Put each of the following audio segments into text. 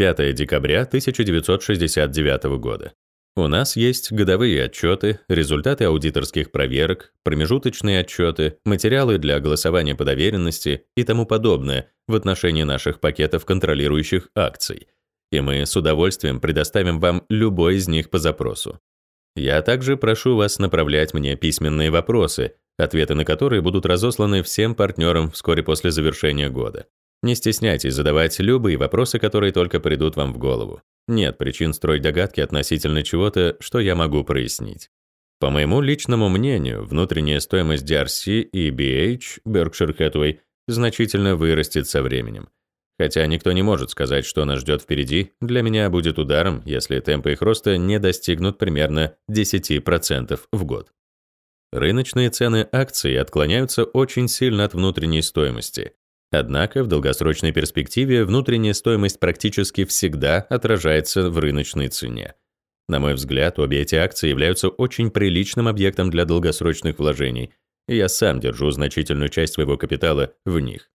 5 декабря 1969 года. У нас есть годовые отчеты, результаты аудиторских проверок, промежуточные отчеты, материалы для голосования по доверенности и тому подобное в отношении наших пакетов контролирующих акций. И мы с удовольствием предоставим вам любой из них по запросу. Я также прошу вас направлять мне письменные вопросы, ответы на которые будут разосланы всем партнерам вскоре после завершения года. Не стесняйтесь задавать любые вопросы, которые только придут вам в голову. Нет причин строить догадки относительно чего-то, что я могу прояснить. По моему личному мнению, внутренняя стоимость DRC и BH, Berkshire Hathaway, значительно вырастет со временем. Хотя никто не может сказать, что нас ждет впереди, для меня будет ударом, если темпы их роста не достигнут примерно 10% в год. Рыночные цены акций отклоняются очень сильно от внутренней стоимости. Однако в долгосрочной перспективе внутренняя стоимость практически всегда отражается в рыночной цене. На мой взгляд, обе эти акции являются очень приличным объектом для долгосрочных вложений, и я сам держу значительную часть своего капитала в них.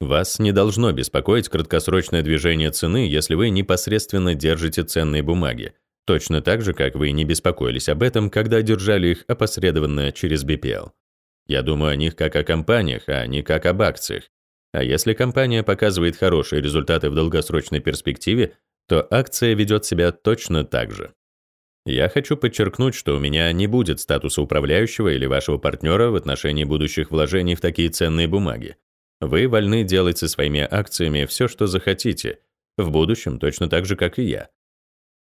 Вас не должно беспокоить краткосрочное движение цены, если вы непосредственно держите ценные бумаги, точно так же, как вы не беспокоились об этом, когда держали их опосредованно через BPL. Я думаю о них как о компаниях, а не как об акциях, а если компания показывает хорошие результаты в долгосрочной перспективе, то акция ведет себя точно так же. Я хочу подчеркнуть, что у меня не будет статуса управляющего или вашего партнера в отношении будущих вложений в такие ценные бумаги. Вы вольны делать со своими акциями все, что захотите, в будущем точно так же, как и я.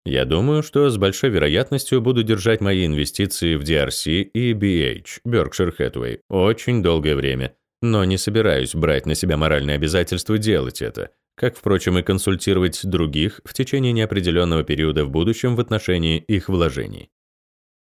Я думаю, что с большой вероятностью буду держать мои инвестиции в DRC и BH, Berkshire Hathaway, очень долгое время, но не собираюсь брать на себя моральное обязательство делать это, как, впрочем, и консультировать других в течение неопределенного периода в будущем в отношении их вложений.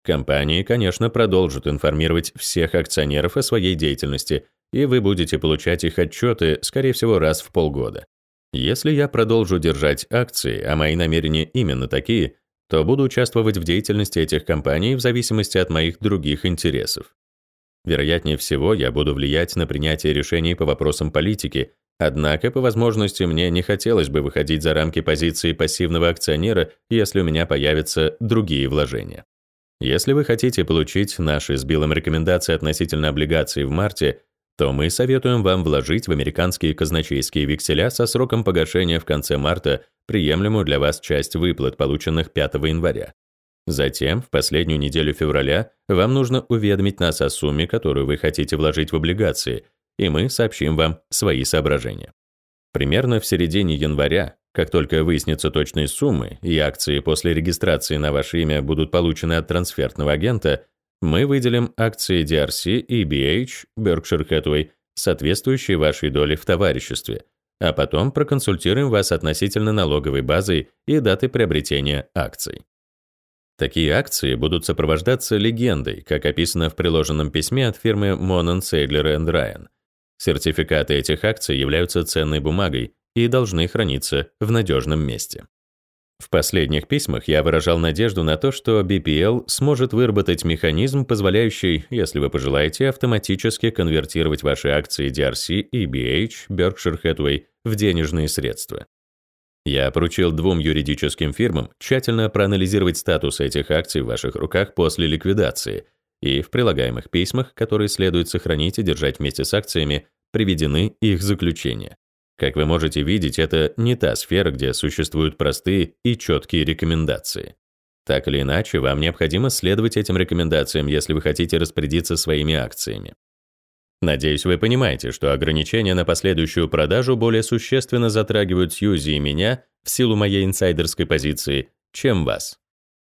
Компании, конечно, продолжат информировать всех акционеров о своей деятельности, и вы будете получать их отчеты, скорее всего, раз в полгода. Если я продолжу держать акции, а мои намерения именно такие, то буду участвовать в деятельности этих компаний в зависимости от моих других интересов. Вероятнее всего, я буду влиять на принятие решений по вопросам политики, однако, по возможности, мне не хотелось бы выходить за рамки позиции пассивного акционера, если у меня появятся другие вложения. Если вы хотите получить наши с Биллом рекомендации относительно облигаций в марте, то мы советуем вам вложить в американские казначейские векселя со сроком погашения в конце марта приемлемую для вас часть выплат, полученных 5 января. Затем, в последнюю неделю февраля, вам нужно уведомить нас о сумме, которую вы хотите вложить в облигации, и мы сообщим вам свои соображения. Примерно в середине января, как только выяснятся точные суммы и акции после регистрации на ваше имя будут получены от трансфертного агента, мы выделим акции DRC и BH, Berkshire Hathaway, соответствующие вашей доле в товариществе, а потом проконсультируем вас относительно налоговой базы и даты приобретения акций. Такие акции будут сопровождаться легендой, как описано в приложенном письме от фирмы Monon Seidler Ryan. Сертификаты этих акций являются ценной бумагой и должны храниться в надежном месте. В последних письмах я выражал надежду на то, что BPL сможет выработать механизм, позволяющий, если вы пожелаете, автоматически конвертировать ваши акции DRC и BH, Berkshire Hathaway, в денежные средства. Я поручил двум юридическим фирмам тщательно проанализировать статус этих акций в ваших руках после ликвидации, и в прилагаемых письмах, которые следует сохранить и держать вместе с акциями, приведены их заключения. Как вы можете видеть, это не та сфера, где существуют простые и четкие рекомендации. Так или иначе, вам необходимо следовать этим рекомендациям, если вы хотите распорядиться своими акциями. Надеюсь, вы понимаете, что ограничения на последующую продажу более существенно затрагивают Сьюзи и меня в силу моей инсайдерской позиции, чем вас.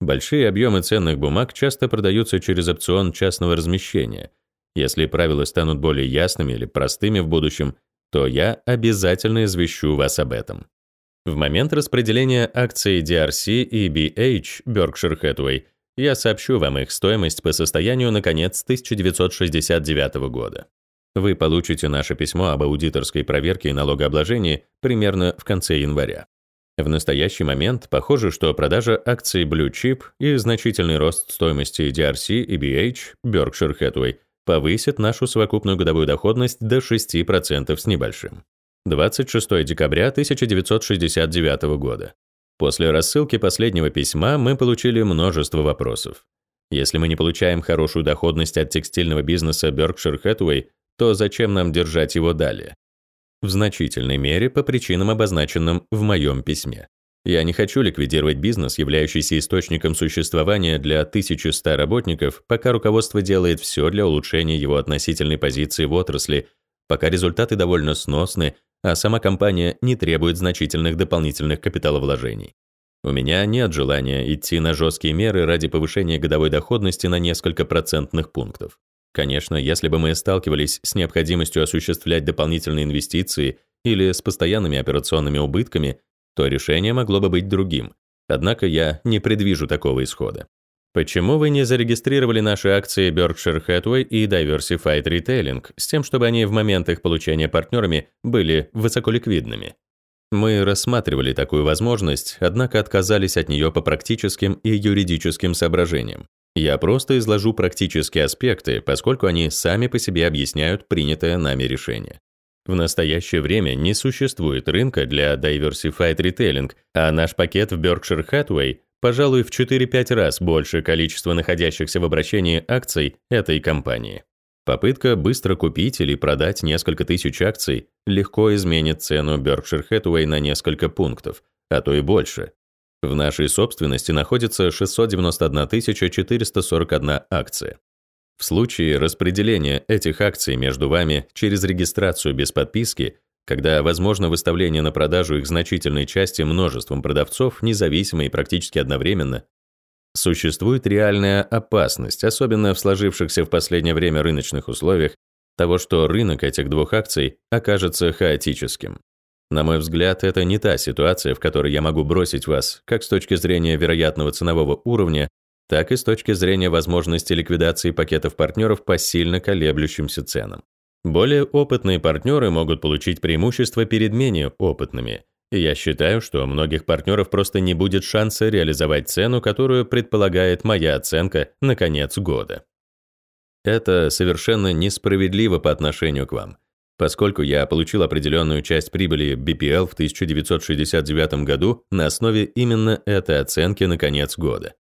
Большие объемы ценных бумаг часто продаются через опцион частного размещения. Если правила станут более ясными или простыми в будущем, то я обязательно извещу вас об этом. В момент распределения акций DRC и BH Berkshire Hathaway я сообщу вам их стоимость по состоянию на конец 1969 года. Вы получите наше письмо об аудиторской проверке и налогообложении примерно в конце января. В настоящий момент похоже, что продажа акций Blue Chip и значительный рост стоимости DRC и BH Berkshire Hathaway повысит нашу совокупную годовую доходность до 6% с небольшим. 26 декабря 1969 года. После рассылки последнего письма мы получили множество вопросов. Если мы не получаем хорошую доходность от текстильного бизнеса Berkshire Hathaway, то зачем нам держать его далее? В значительной мере по причинам, обозначенным в моем письме. Я не хочу ликвидировать бизнес, являющийся источником существования для 1100 работников, пока руководство делает все для улучшения его относительной позиции в отрасли, пока результаты довольно сносны, а сама компания не требует значительных дополнительных капиталовложений. У меня нет желания идти на жесткие меры ради повышения годовой доходности на несколько процентных пунктов. Конечно, если бы мы сталкивались с необходимостью осуществлять дополнительные инвестиции или с постоянными операционными убытками, то решение могло бы быть другим. Однако я не предвижу такого исхода. Почему вы не зарегистрировали наши акции Berkshire Hathaway и Diversified Retailing с тем, чтобы они в момент их получения партнерами были высоколиквидными? Мы рассматривали такую возможность, однако отказались от нее по практическим и юридическим соображениям. Я просто изложу практические аспекты, поскольку они сами по себе объясняют принятое нами решение. В настоящее время не существует рынка для diversified retailing, а наш пакет в Berkshire Hathaway, пожалуй, в 4-5 раз больше количества находящихся в обращении акций этой компании. Попытка быстро купить или продать несколько тысяч акций легко изменит цену Berkshire Hathaway на несколько пунктов, а то и больше, в нашей собственности находится 691 441 акция. В случае распределения этих акций между вами через регистрацию без подписки, когда возможно выставление на продажу их значительной части множеством продавцов, независимо и практически одновременно, существует реальная опасность, особенно в сложившихся в последнее время рыночных условиях, того, что рынок этих двух акций окажется хаотическим. На мой взгляд, это не та ситуация, в которой я могу бросить вас, как с точки зрения вероятного ценового уровня, так и с точки зрения возможности ликвидации пакетов партнеров по сильно колеблющимся ценам. Более опытные партнеры могут получить преимущество перед менее опытными, и я считаю, что у многих партнеров просто не будет шанса реализовать цену, которую предполагает моя оценка на конец года. Это совершенно несправедливо по отношению к вам – поскольку я получил определенную часть прибыли BPL в 1969 году на основе именно этой оценки на конец года.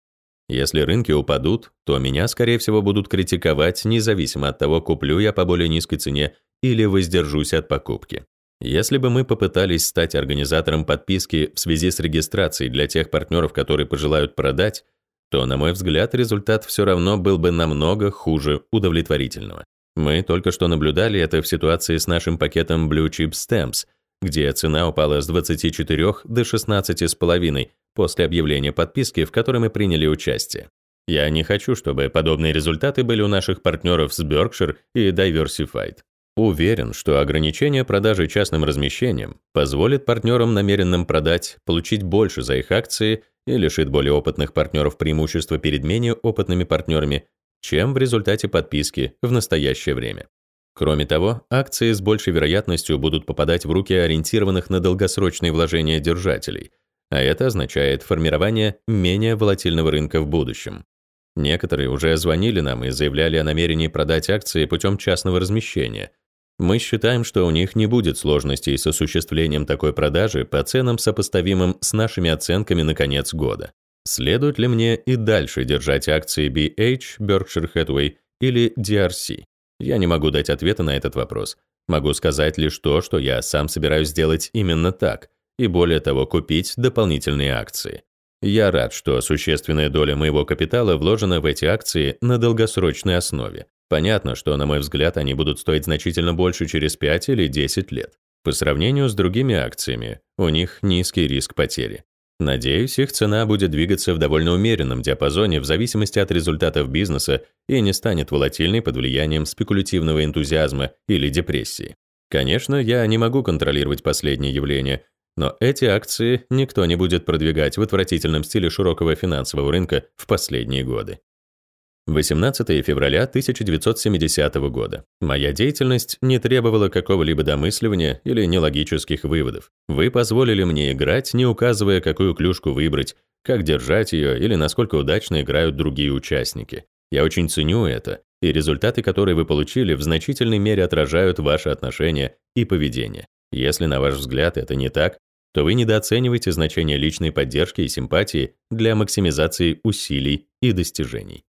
Если рынки упадут, то меня, скорее всего, будут критиковать, независимо от того, куплю я по более низкой цене или воздержусь от покупки. Если бы мы попытались стать организатором подписки в связи с регистрацией для тех партнеров, которые пожелают продать, то, на мой взгляд, результат все равно был бы намного хуже удовлетворительного. Мы только что наблюдали это в ситуации с нашим пакетом Blue Chip Stamps, где цена упала с 24 до 16,5 после объявления подписки, в которой мы приняли участие. Я не хочу, чтобы подобные результаты были у наших партнеров с Berkshire и Diversified. Уверен, что ограничение продажи частным размещением позволит партнерам, намеренным продать, получить больше за их акции и лишит более опытных партнеров преимущества перед менее опытными партнерами, чем в результате подписки в настоящее время. Кроме того, акции с большей вероятностью будут попадать в руки ориентированных на долгосрочные вложения держателей, а это означает формирование менее волатильного рынка в будущем. Некоторые уже звонили нам и заявляли о намерении продать акции путем частного размещения. Мы считаем, что у них не будет сложностей с осуществлением такой продажи по ценам, сопоставимым с нашими оценками на конец года. Следует ли мне и дальше держать акции BH, Berkshire Hathaway или DRC? Я не могу дать ответа на этот вопрос. Могу сказать лишь то, что я сам собираюсь сделать именно так, и более того, купить дополнительные акции. Я рад, что существенная доля моего капитала вложена в эти акции на долгосрочной основе. Понятно, что, на мой взгляд, они будут стоить значительно больше через 5 или 10 лет. По сравнению с другими акциями, у них низкий риск потери. Надеюсь, их цена будет двигаться в довольно умеренном диапазоне в зависимости от результатов бизнеса и не станет волатильной под влиянием спекулятивного энтузиазма или депрессии. Конечно, я не могу контролировать последние явления, но эти акции никто не будет продвигать в отвратительном стиле широкого финансового рынка в последние годы. 18 февраля 1970 года. Моя деятельность не требовала какого-либо домысливания или нелогических выводов. Вы позволили мне играть, не указывая, какую клюшку выбрать, как держать ее или насколько удачно играют другие участники. Я очень ценю это, и результаты, которые вы получили, в значительной мере отражают ваши отношения и поведение. Если, на ваш взгляд, это не так, то вы недооцениваете значение личной поддержки и симпатии для максимизации усилий и достижений.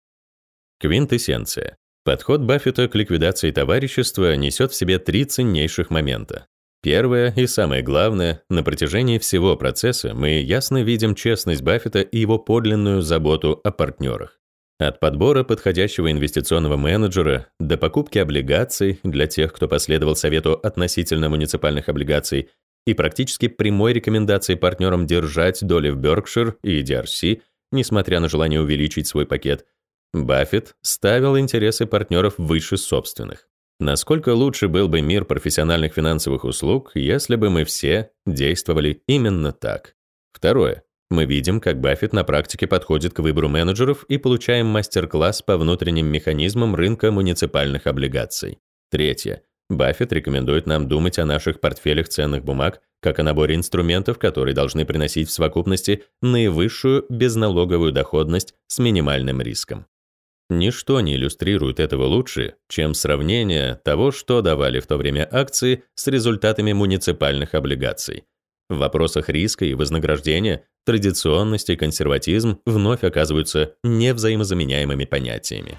Квинтэссенция. Подход Баффета к ликвидации товарищества несет в себе три ценнейших момента. Первое и самое главное, на протяжении всего процесса мы ясно видим честность Баффета и его подлинную заботу о партнерах. От подбора подходящего инвестиционного менеджера до покупки облигаций для тех, кто последовал совету относительно муниципальных облигаций, и практически прямой рекомендации партнерам держать доли в Berkshire и DRC, несмотря на желание увеличить свой пакет, Баффет ставил интересы партнеров выше собственных. Насколько лучше был бы мир профессиональных финансовых услуг, если бы мы все действовали именно так? Второе. Мы видим, как Баффет на практике подходит к выбору менеджеров и получаем мастер-класс по внутренним механизмам рынка муниципальных облигаций. Третье. Баффет рекомендует нам думать о наших портфелях ценных бумаг как о наборе инструментов, которые должны приносить в совокупности наивысшую безналоговую доходность с минимальным риском. Ничто не иллюстрирует этого лучше, чем сравнение того, что давали в то время акции с результатами муниципальных облигаций. В вопросах риска и вознаграждения традиционность и консерватизм вновь оказываются невзаимозаменяемыми понятиями.